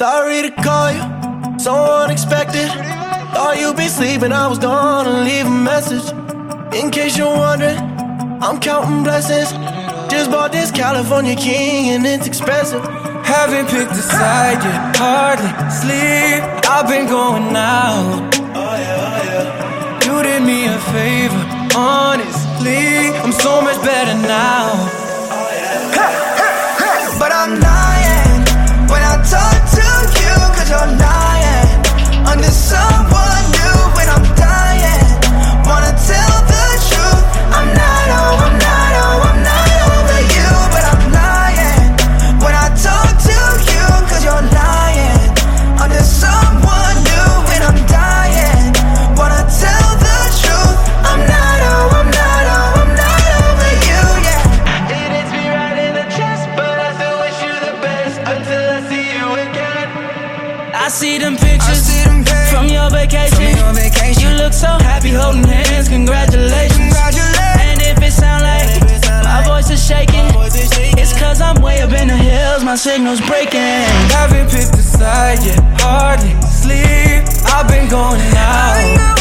Sorry to call you, so unexpected. Thought you'd be sleeping, I was gonna leave a message. In case you're wondering, I'm counting blessings. Just bought this California King and it's expensive. Haven't picked a side yet, hardly sleep. I've been going out. You did me a favor, honestly. I'm so much better now. I see them pictures see them from your vacation. from your vacation. You look so happy holding hands. Congratulations. Congratulations. And if it sound like my voice is shaking, it's cause I'm way up in the hills. My signal's breaking. Haven't picked a side yet. Hardly sleep. I've been going out.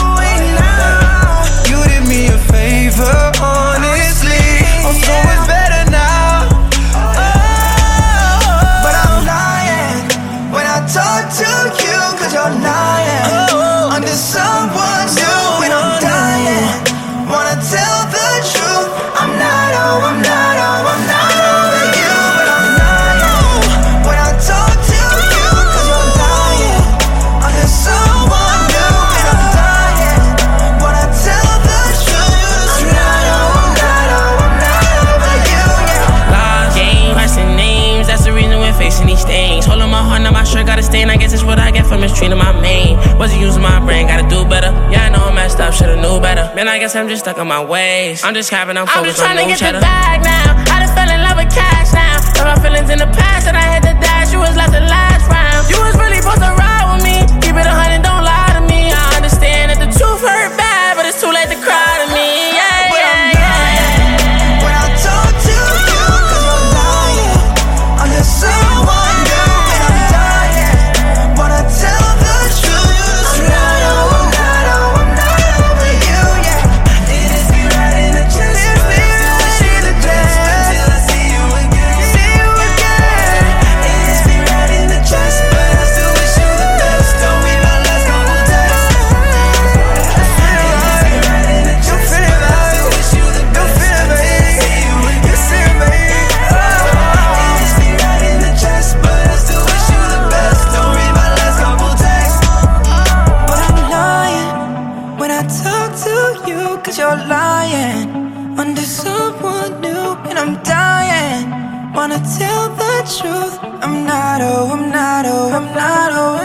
The reason we're facing these things. Holding my heart, now my shirt got a stain. I guess it's what I get for mistreating my main. Wasn't using my brain, gotta do better. Yeah, I know I'm messed up, should've knew better. Man, I guess I'm just stuck on my ways. I'm just capping, I'm I'm just trying to get cheddar. the bag now. I just fell in love with someone new, and I'm dying. Wanna tell the truth? I'm not, oh, I'm not, oh, I'm not, oh.